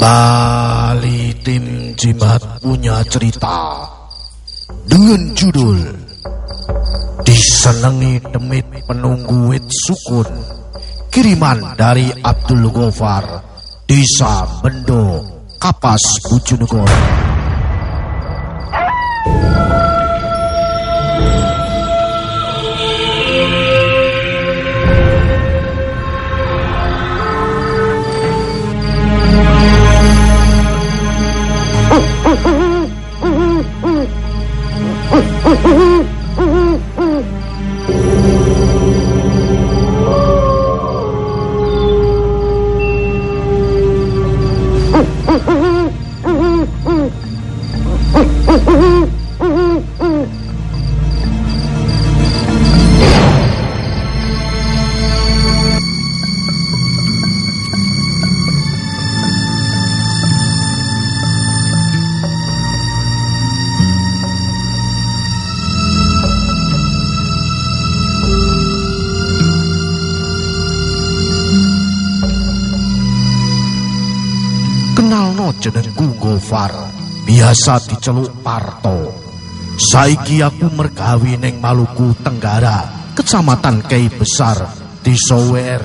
Kembali tim Jimat punya cerita dengan judul Disenangi Demit Penunggu Wit Sukun. Kiriman dari Abdul Gofar Desa Bendo Kapas Bojonegoro Mm-hmm. Biasa diceluk Parto. Saiki aku mergawi ning Maluku Tenggara kecamatan Kei Besar di Sower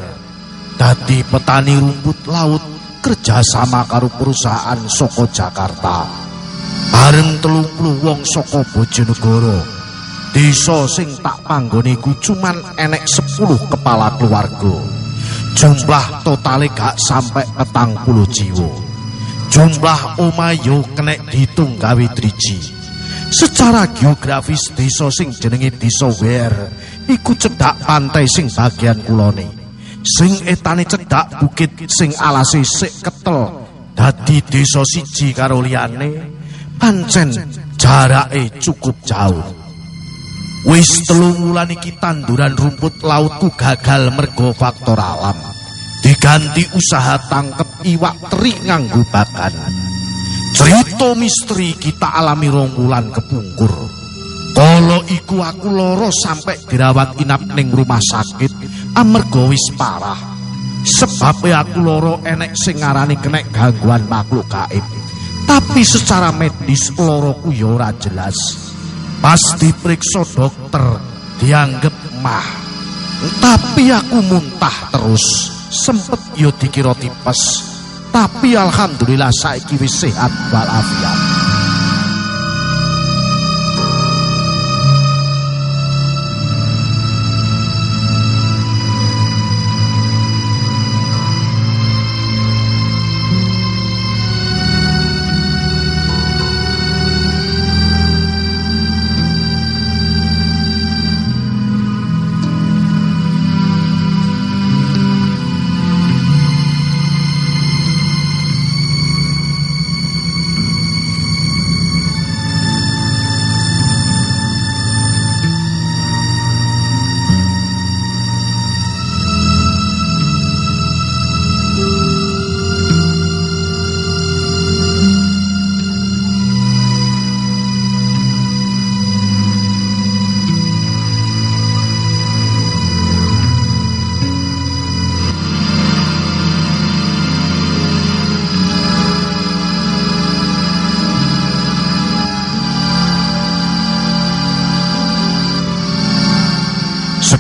dadi petani rumput laut kerjasama karo perusahaan soko Jakarta. Bareng telung puluh wong soko Bojonegoro. Desa sing tak panggone iku cuman enek 10 kepala keluarga. Jumlah totale gak sampai petang puluh jiwa jumlah omayo kenek ditung gawe driji. Secara geografis desa sing jenenge Desa Wer iku cedhak pantai sing bagian kulone. Sing etane cedhak bukit sing alase sik ketel. Dadi desa siji karo liyane pancen jarake cukup jauh. Wis telung wulan iki tanduran rumput lautku gagal mergo faktor alam. Diganti usaha tangkep iwak teri nganggo bakan. Cerita misteri kita alami ronggulan kepungkur. Kala iku aku loro sampai dirawat inap ning rumah sakit amarga wis parah. Sebab aku loro enek sing ngarani gangguan makhluk gaib. Tapi secara medis loroku ya jelas. Pas diperiksa dokter dianggap mah. Tapi aku muntah terus. Sempet yo dikira tipes. Tapi alhamdulillah saiki wis sehat walafiat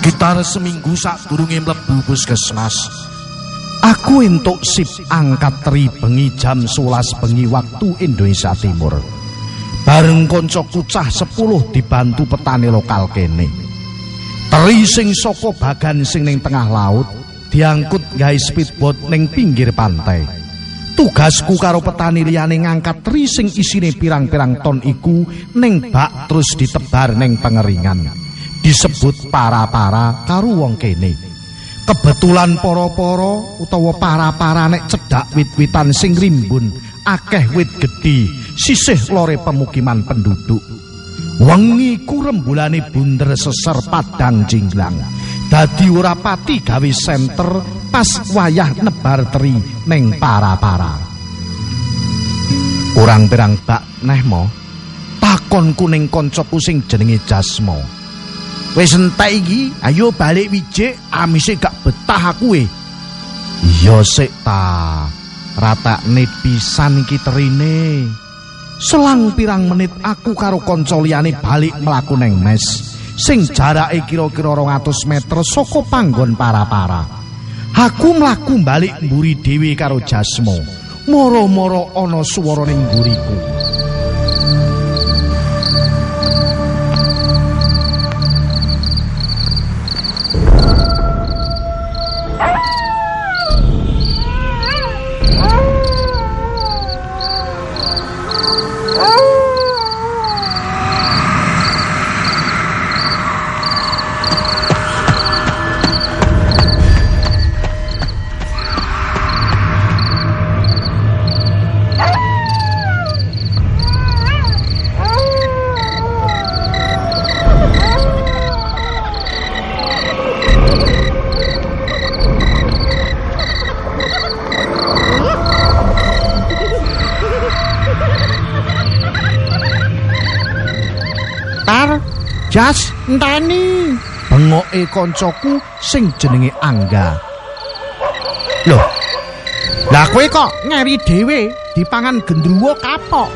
Sekitar seminggu sak durunge mlebu puskesmas. Aku entuk sip angkat teri bengi jam 11 bengi waktu Indonesia Timur. Bareng kanca kucah 10 dibantu petani lokal kene. Teri sing saka bagan sing ning tengah laut diangkut gawe speedboat ning pinggir pantai. Tugasku karo petani liyane ngangkat teri sing isine pirang-pirang ton iku ning bak terus ditebar ning pengeringan. Disebut para-para karo wong kene. Kebetulan para-para utawa para-para nek cedhak wit-witan sing rimbun, akeh wit gedhi sisih lore pemukiman penduduk. Wengi ku rembulane bunder seser padang jinglang. Dadi ora pati gawe senter pas wayah nebar teri ning para-para. Kurang pirang bak neh mo. Takon kuning kancaku sing jenenge Jasmo. Wis entek iki, ayo balik wijik, amise gak betah aku e. Iya sik ta. Ratakne pisan iki terine. Selang pirang menit aku karo kanca liyane balik mlaku neng mes. Sing jarake kira-kira 200 meter saka panggon para-para. Aku mlaku balik mburi dhewe karo Jasmo. Moro-moro ana swara ning mburiku. Jas, enteni. Bengoke kancaku sing jenenge Angga. Loh, lah kowe kok ngeri dhewe dipangan gendruwo kapok.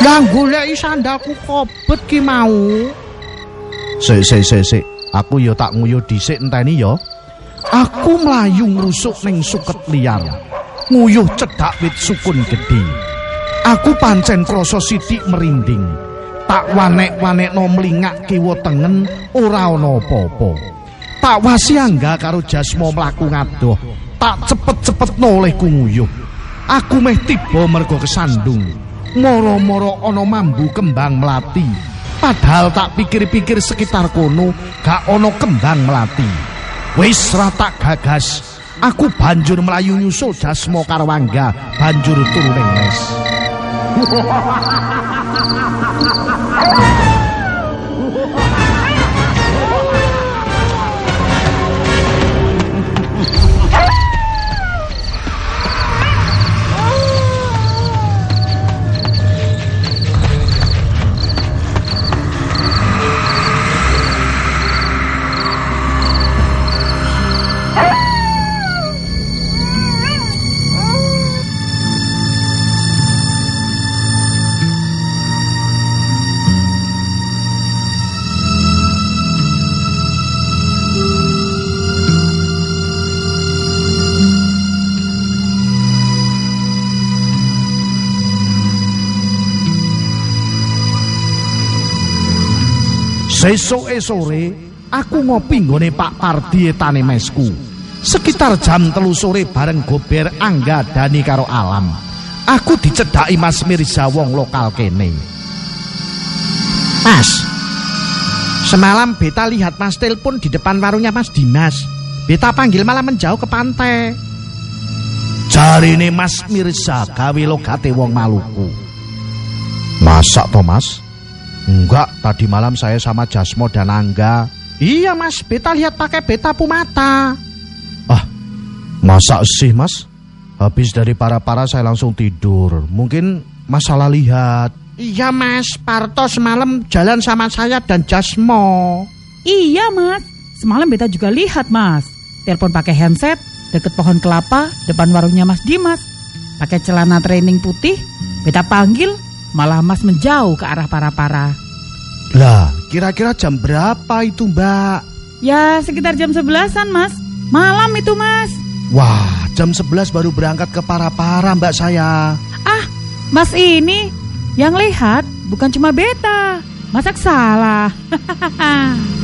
Lah goleki sandalku kobet ki mau. Sik sik sik sik. Aku ya tak nguyuh dhisik enteni ya. Aku mlayu ngrusuk ning suket liar. Nguyuh cedhak wit sukun gedhe. Aku pancen krasa sithik merinding. Tak wanek-wanekno mlingak kiwa tengen ora ana apa-apa. Tak wasi angga karo jasmo mlaku ngadoh. Tak cepet-cepetno oleh ku nguyuh. Aku meh tiba mergo kesandung. Moro-moro ana mambu kembang melati. Padahal tak pikir-pikir sekitar kono gak ana kembang melati. Wis ra tak gagas. Aku banjur melayu nyusul Dasmo karo Angga banjur turu ning Ha Sesoke sore, aku ngopi nggone Pak Pardi etane mesku. Sekitar jam telu sore bareng gober Angga Dani karo Alam. Aku dicedhaki Mas Mirza wong lokal kene. Mas, semalam Beta lihat Mas telepon di depan warungnya Mas Dimas. Beta panggil malah menjauh ke pantai. Jarine Mas Mirza gawe logate wong Maluku. Masak to, Mas? Enggak, tadi malam saya sama Jasmo dan Angga. Iya Mas, Beta lihat pakai Beta Pumata. Ah, masa sih, Mas? Habis dari para-para saya langsung tidur. Mungkin Mas salah lihat. Iya Mas, Parto semalam jalan sama saya dan Jasmo. Iya mas, semalam beta juga lihat mas. Telepon pakai handset deket pohon kelapa depan warungnya Mas Dimas. Pakai celana training putih, beta panggil malah mas menjauh ke arah para-para. Lah, kira-kira jam berapa itu, Mbak? Ya sekitar jam sebelasan mas, malam itu mas. Wah, jam 11 baru berangkat ke para-para, Mbak saya. Ah, mas ini yang lihat bukan cuma beta, masak salah.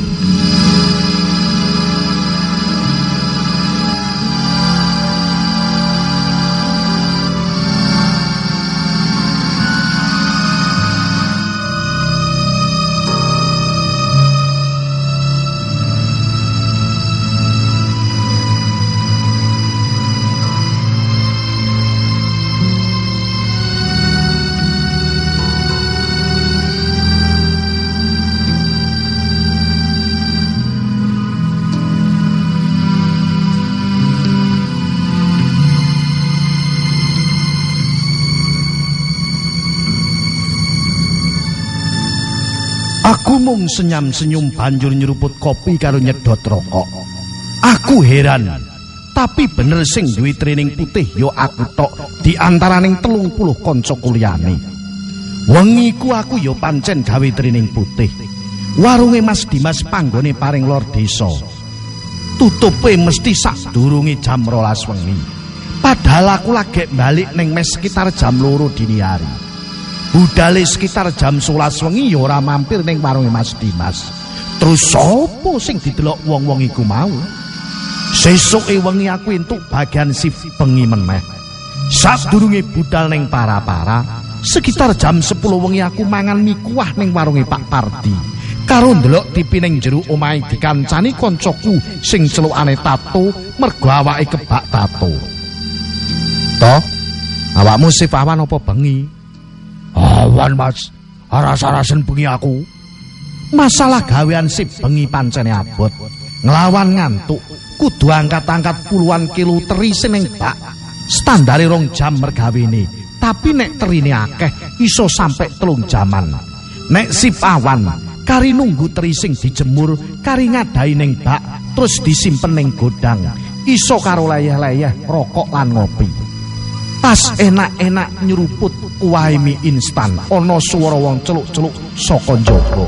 Aku mung senyum-senyum banjur nyeruput kopi karo nyedot rokok. Aku heran, tapi bener sing duwe training putih yo aku tok di antaraning telung puluh konco kuliane. Wengi ku aku yo pancen gawe training putih. Warunge Mas Dimas panggone paring lor desa. Tutupe mesti sak durunge jam rolas wengi. Padahal aku lagi balik neng mes sekitar jam loro dini hari. Budale sekitar jam 11 wengi ya ora mampir ning warunge Mas Dimas. Terus sapa sing didelok wong-wong iku mau? Sesuke wengi aku entuk bagian sip bengi meneh. Sadurunge budal ning para-para, sekitar jam 10 wengi aku mangan mie kuah ning warunge Pak Pardi. Karo ndelok TV ning jero omahe dikancani koncoku sing celukane tato mergo awake kebak tato. Toh, awakmu sip awan apa bengi? Awan mas, aras-arasen bengi aku. Masalah gawean sip bengi pancene abot. Ngelawan ngantuk, kudu angkat-angkat puluhan kilo teri seneng bak. Standari rong jam mergawe. Tapi nek teri ini akeh, iso sampai telung jaman. Nek sip awan, kari nunggu teri sing dijemur, kari ngadai neng bak, terus disimpen neng godang. Iso karo layah-layah, rokok lan ngopi. Pas enak-enak nyeruput kuwahe mie instan. Ana swara wong celuk-celuk saka njaba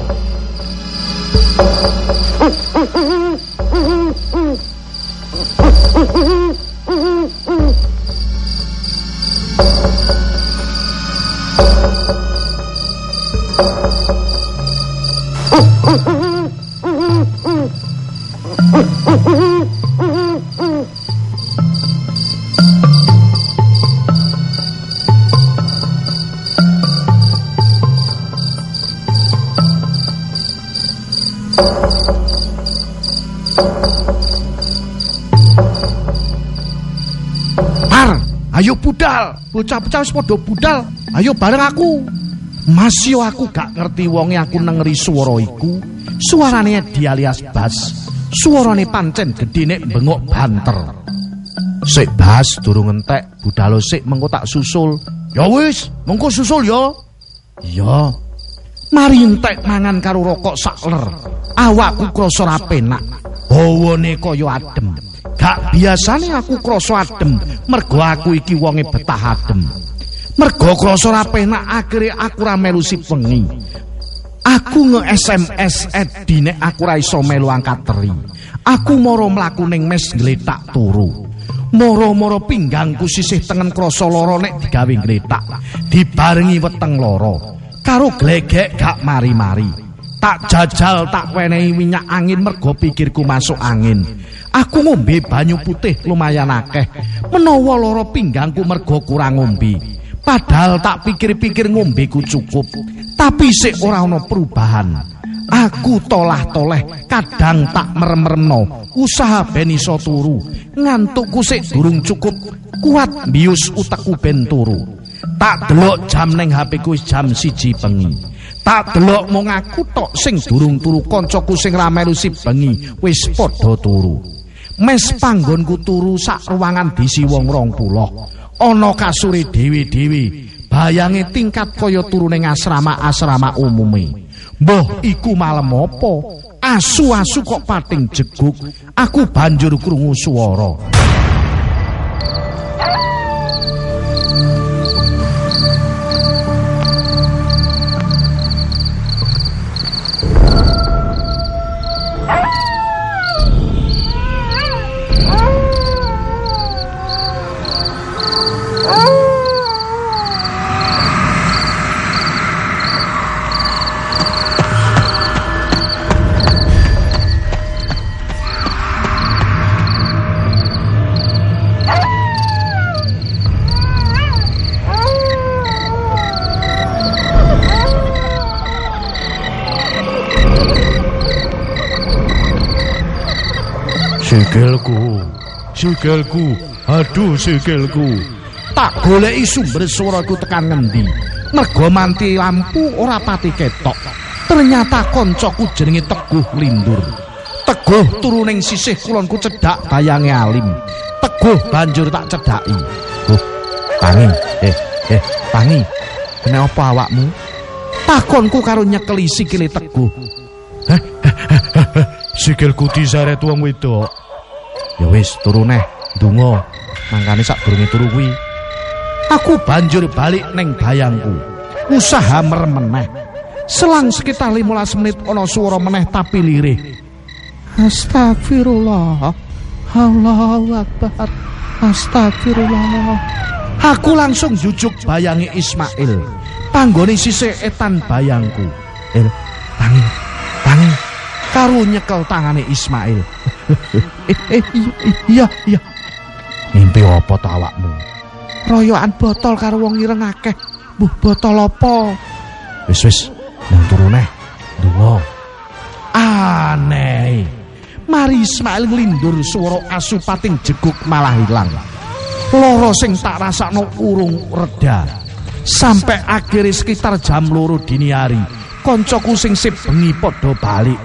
bocah-bocah wis padha budal. Ayo bareng aku. Masih aku gak ngerti wonge aku nengeri swara iku. Suarane di alias bas. Suarane pancen gedhe nek bengok banter. Sik bas durung entek, budal sik mengko tak susul. Ya wis, mengko susul ya. Iya. Mari entek mangan karo rokok sakler. Awakku krasa ra penak. Hawane kaya adem. Gak biasane aku krasa adem, mergo aku iki wonge betah adem. Mergo krasa ra penak akhire aku ra melu wengi. Aku nge-SMS Edi nek aku ra iso melu angkat teri. Aku moro mlaku ning mes ngletak turu. Moro-moro pinggangku sisih tengen krasa lara nek digawe ngletak. Dibarengi weteng lara. Karo glegek gak mari-mari. Tak jajal tak wenehi minyak angin mergo pikirku masuk angin. Aku ngombe banyu putih lumayan akeh. Menawa lara pinggangku mergo kurang ngombe. Padahal tak pikir-pikir ngombeku cukup. Tapi sik ora ana perubahan. Aku tolah-toleh kadang tak merem-meremno. Usaha ben iso turu. Ngantukku sik durung cukup. Kuat bius utekku ben turu. Tak delok jam ning HP ku jam siji bengi. Tak delok mung aku tok sing durung turu kancaku sing ra melu bengi wis padha turu. Mes panggonku turu sak ruangan disi wong rong puluh. Ana kasure dhewe-dhewe bayange tingkat kaya turu ning asrama-asrama umume mbah iku malem apa? Asu-asu kok pating jeguk. Aku banjur krungu swara sikilku, aduh sikilku. Tak goleki sumber suaraku tekan ngendi. Mergo manti lampu ora pati ketok. Ternyata koncoku jenenge Teguh Lindur. Teguh turuning sisih kulonku cedak bayange alim. Teguh banjur tak cedaki. Oh, tangi, eh, eh, tangi. Kenapa awakmu? Takonku karo nyekeli sikile teguh. Sikilku diseret wong wedok. Ya wis turu neh, ndonga. Mangkane sadurunge turu kuwi aku banjur balik neng bayangku. Usaha meremeneh. Selang sekitar 15 menit ana swara meneh tapi lirih. Astagfirullah. Allahu Akbar. Astagfirullah. Aku langsung jujuk bayangi Ismail. Panggone sisih etan bayangku. Eh, tangi, tangi. Karo nyekel tangane Ismail. Iya, iya. Mimpi apa to awakmu? Royokan botol karo wong ireng akeh. Buh botol apa? Wis wis, nang turu neh. Dungo. Aneh. Mari Ismail nglindur swara asu pating jeguk malah ilang. Loro sing tak rasakno urung reda. Sampai akhirnya sekitar jam loro dini hari, koncoku sing sip bengi padha balik.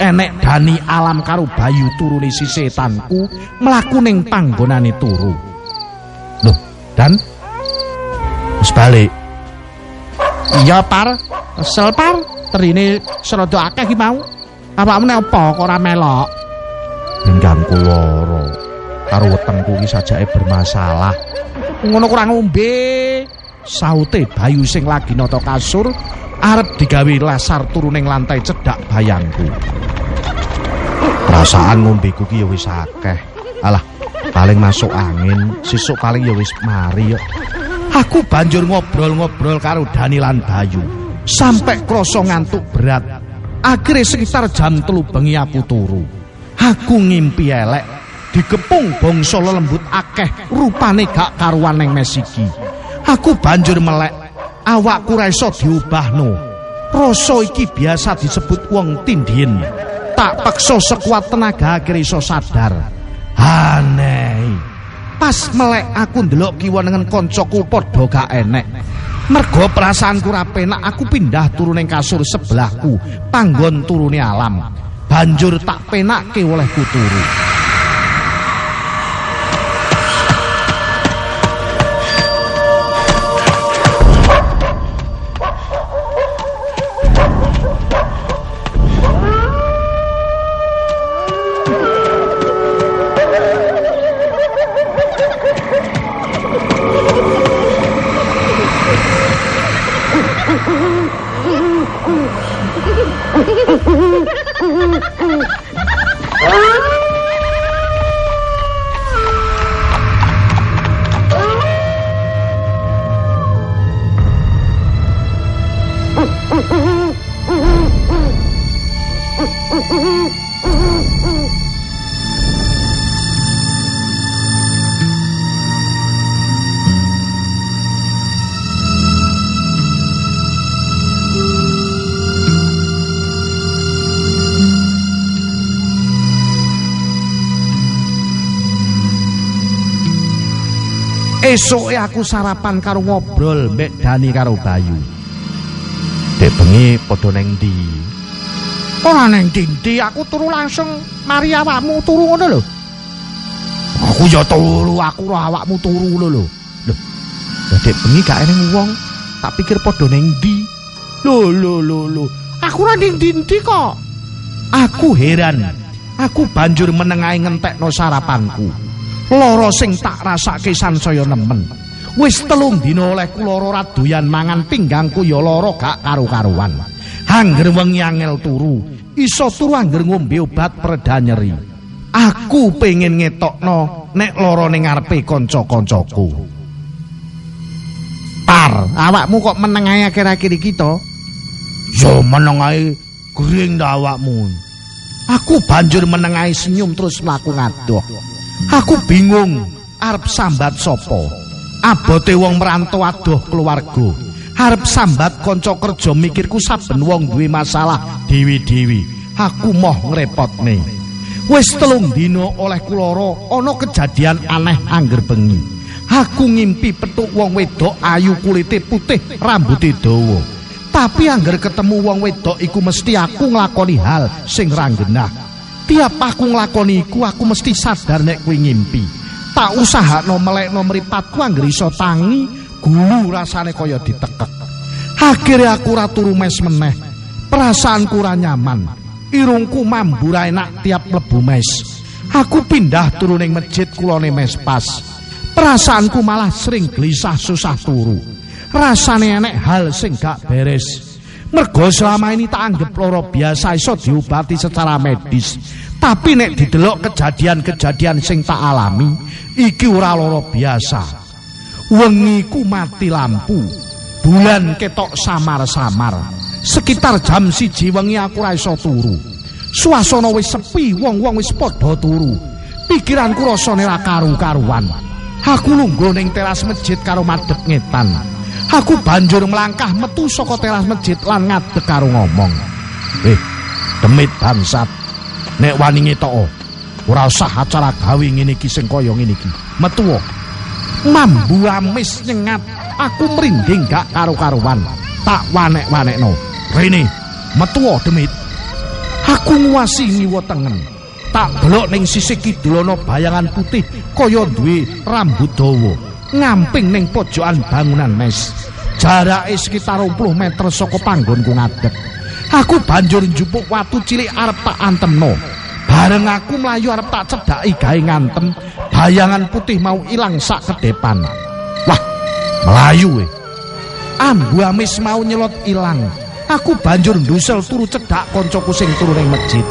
Enek Dani alam karo Bayu turune si setanku mlaku ning panggonane turu. Loh, Dan wis balik. Iya, Par. Kesel, Par. Terine serada akeh mau. Awakmu nek apa kok melok? Pinggangku loro. Karo wetengku ki sajake bermasalah. Ngono kurang ngombe. Saute Bayu sing lagi nata kasur arep digawe lasar turu ning lantai cedhak bayangku. Perasaan ngombeku ki ya wis akeh. Alah, paling masuk angin, sesuk paling ya wis mari yo. Aku banjur ngobrol-ngobrol karo Dani lan Bayu. Sampai krasa ngantuk berat. Akhirnya sekitar jam telu bengi aku turu. Aku ngimpi elek. Digepung bangsa lembut akeh rupane gak karuan neng mesiki. Aku banjur melek. Awakku ra iso diubahno. Rasa iki biasa disebut wong tindien. Tak peksa sekuat tenaga akhirnya iso sadar. Aneh. Pas melek aku ndelok kiwa dengan koncoku padha gak enek. Mergo perasaanku ra penak aku pindah turun ning kasur sebelahku, panggon turune alam. Banjur tak penakke olehku turu. Ha ha ha ha! Esoke aku sarapan karo ngobrol mbek Dani karo Bayu. Dek bengi padha neng ndi? Ora neng ndi, aku turu langsung mari awakmu turu ngono lho. Aku ya turu, aku ora awakmu turu lho lho. Lho. Dek bengi gak eneng wong, tak pikir padha neng ndi. Lho lho lho lho. Aku ora neng ndi kok. Aku heran. Aku banjur menengahi ngentekno sarapanku. Loro sing tak rasake sansaya nemen. Wis telung dina oleh kula ora doyan mangan pinggangku ya lara gak karo-karuan. Angger wengi angel turu, iso turu angger ngombe obat pereda nyeri. Aku pengen ngetokno nek lara ning ngarepe kanca-kancaku. Par, awakmu kok meneng ae akhir-akhir iki to? Ya meneng ae gring awakmu. Aku banjur meneng senyum terus mlaku ngadoh. Aku bingung arep sambat sapa. Abote wong merantau adoh keluarga. Arep sambat kanca kerja mikirku saben wong duwe masalah dewi-dewi. Aku moh ngrepotne. Wis telung dina oleh kulara ana kejadian aneh angger bengi. Aku ngimpi petuk wong wedok ayu kulite putih, rambuté dawa. Tapi angger ketemu wong wedok iku mesti aku nglakoni hal sing ranggenah. Tiap aku nglakoni iku aku mesti sadar nek kuwi ngimpi. Tak usahakno melekno mripatku anggere iso tangi, gulu rasane kaya ditekek. Akhire aku ora turu mes meneh. Perasaanku ora nyaman. Irungku mambu enak tiap mlebu mes. Aku pindah turu ning masjid kulone mes pas. Perasaanku malah sering gelisah susah turu. Rasane enek hal sing gak beres. Mergo selama ini tak anggap loro biasa iso diobati secara medis. Tapi nek didelok kejadian-kejadian sing tak alami, iki ora loro biasa. Wengi ku mati lampu. Bulan ketok samar-samar. Sekitar jam siji wengi aku ora iso turu. Suasana wis sepi, wong-wong wis padha turu. Pikiranku rasane ra karu-karuan. Aku lungguh ning teras masjid karo madhep ngetan. Aku banjur melangkah metu saka teras masjid lan ngadeg karo ngomong. Eh, demit bangsat. Nek wani ngetok ora usah acara gawe ngene iki sing kaya ngene iki. Metu. Mambu amis nyengat. Aku merinding gak karo-karuan. Tak wanek-wanekno. Rene, metu demit. Aku nguasi ngiwa tengen. Tak delok ning sisih kidul ana bayangan putih kaya duwe rambut dawa. Ngamping ning pojokan bangunan mes. Jarake sekitar 20 meter saka panggonku ngadeg. Aku banjur njupuk watu cilik arep tak antemno. Bareng aku mlayu arep tak cedhaki gawe ngantem, bayangan putih mau ilang sak kedepan. Wah, melayu we. Ambu amis mau nyelot ilang. Aku banjur ndusel turu cedhak koncoku sing turu ning masjid.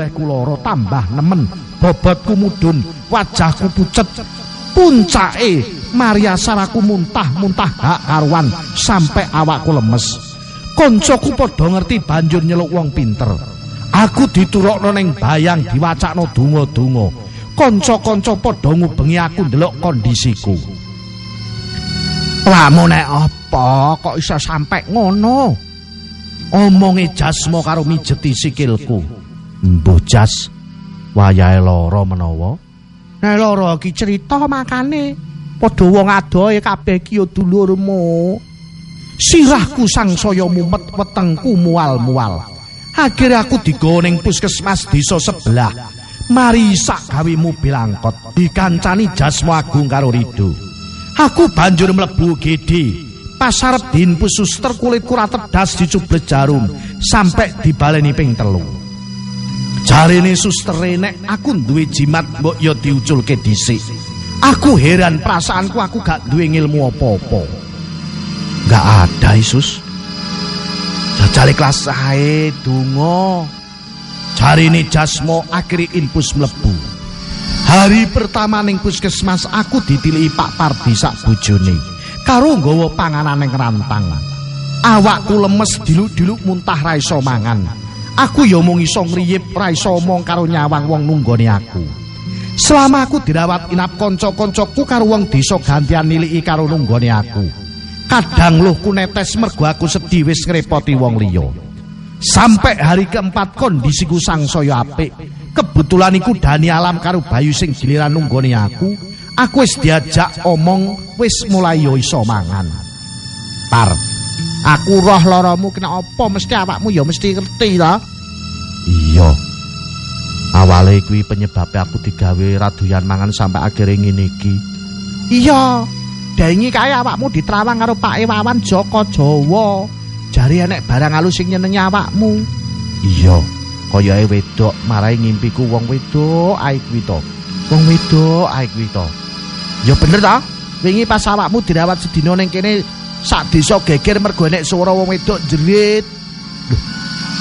Seminggu leh kuloro tambah nemen. Bobotku mudun wajahku pucet. Puncake Maria saraku muntah-muntah hak karuan sampai awakku lemes. Koncoku padha ngerti banjur nyeluk wong pinter. Aku diturokno ning bayang diwacakno donga-donga. Kanca-kanca padha ngubengi aku ndelok kondisiku. Lamu nek apa kok iso sampai ngono? omonge jasmo karo mijeti sikilku. Mbuh jas, wayahe lara menawa. Nek lara iki cerita makane padha wong adohe kabeh ki dulurmu. Sirahku sangsaya mumet wetengku mual-mual. Akhire aku digawa ning puskesmas desa sebelah. Mari sak gawe mobil angkot dikancani Jasmo Agung karo Rido. Aku banjur mlebu gede. pasarep din suster kulit kura tedas dicubles jarum sampai dibaleni ping telu jarine suster nek aku duwe jimat mbok ya diuculke dhisik. Aku heran perasaanku aku gak duwe ilmu apa-apa. Gak ada Yesus jajale kelas sae donga. Jarine jasmo akhiri infus mlebu. Hari pertama ning puskesmas aku ditiliki Pak Pardi sak bojone. Karo nggawa panganan ning rantang. Awakku lemes diluk-diluk muntah ra iso mangan. Aku ya mung iso ngriyip ra iso omong karo nyawang wong nunggone aku. Selama aku dirawat inap kanca-kancaku karo wong desa gantian niliki karo nunggone aku. Kadang luhku netes mergo aku sedih wis ngrepoti wong liya. Sampai hari keempat kondisiku sangsaya apik. Kebetulan iku Dani Alam karo Bayu sing giliran nunggone aku. Aku wis diajak omong wis mulai yo iso mangan. Par. Aku roh laramu kena apa mesti awakmu ya mesti ngerti ta? Iya. Awale kuwi penyebab aku digawe radoyan mangan sampai akhire ngene iki. Iya. Dengi kae awakmu ditrawang karo Pak Ewawan Joko Jawa. Jari enek barang alus sing nyenengi awakmu. Iya. Kaya wedok marai ngimpiku wong wedok ae kuwi to. Wong wedok ae kuwi to. Ya bener ta? Wingi pas awakmu dirawat sedina ning kene sak desa geger mergo nek swara wong wedok jerit. Loh,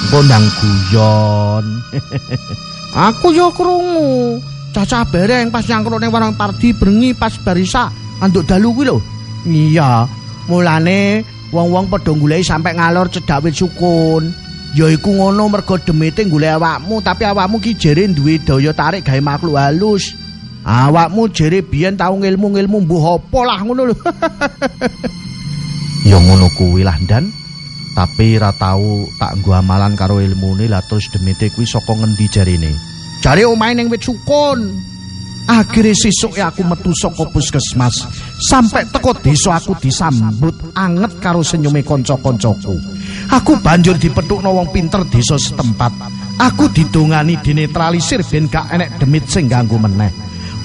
engko ndang guyon. Aku yo krungu. Cacah bereng pas nyangkruk ning warung Pardi brengi pas barisa anduk dalu kuwi lho. Iya, mulane wong-wong padha goleki sampe ngalor cedhak wit sukun. Ya iku ngono mergo demite golek awakmu, tapi awakmu ki jere duwe daya tarik gawe makhluk halus. Awakmu jere biyen tau ngilmu-ngilmu mbuh apa lah ngono lho. ya ngono kuwi lah dan tapi ra tau tak nggo amalan karo ilmune lah terus demite kuwi saka ngendi jarine. Jare omahe ning wit sukun. Akhire sesuk ya aku metu saka puskesmas. Sampai teko desa aku disambut anget karo senyume kanca-kancaku. Aku banjur dipethukno wong pinter desa setempat. Aku didongani dinetralisir ben gak enek demit sing ganggu meneh.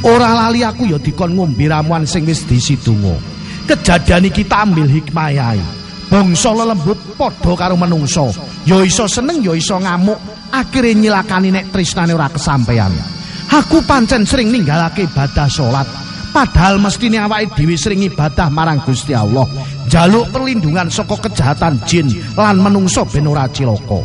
Ora lali aku ya dikon ngombe ramuan sing wis disidungo. Kejadian iki ambil hikmah yai. Bangsa lelembut padha karo menungso. Ya iso seneng ya iso ngamuk. Akhire nyilakani nek tresnane ora kesampaian. Aku pancen sering ninggalake ibadah salat. Padahal mestine awake dhewe sering ibadah marang Gusti Allah, jaluk perlindungan saka kejahatan jin lan menungso ben ora cilaka.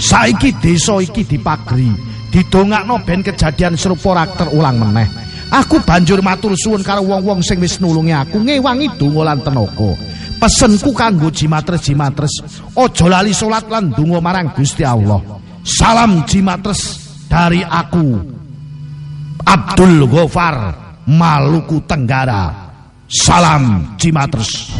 Saiki desa iki dipagri, didongakno ben kejadian serupa ora terulang meneh. Aku banjur matur suwun karo wong-wong sing wis nulungi aku ngewangi donga lan tenaga. Pesenku kanggo jimatres-jimatres, aja lali salat lan donga marang Gusti Allah. Salam jimatres dari aku. Abdul Gofar Maluku Tenggara Salam Cimatres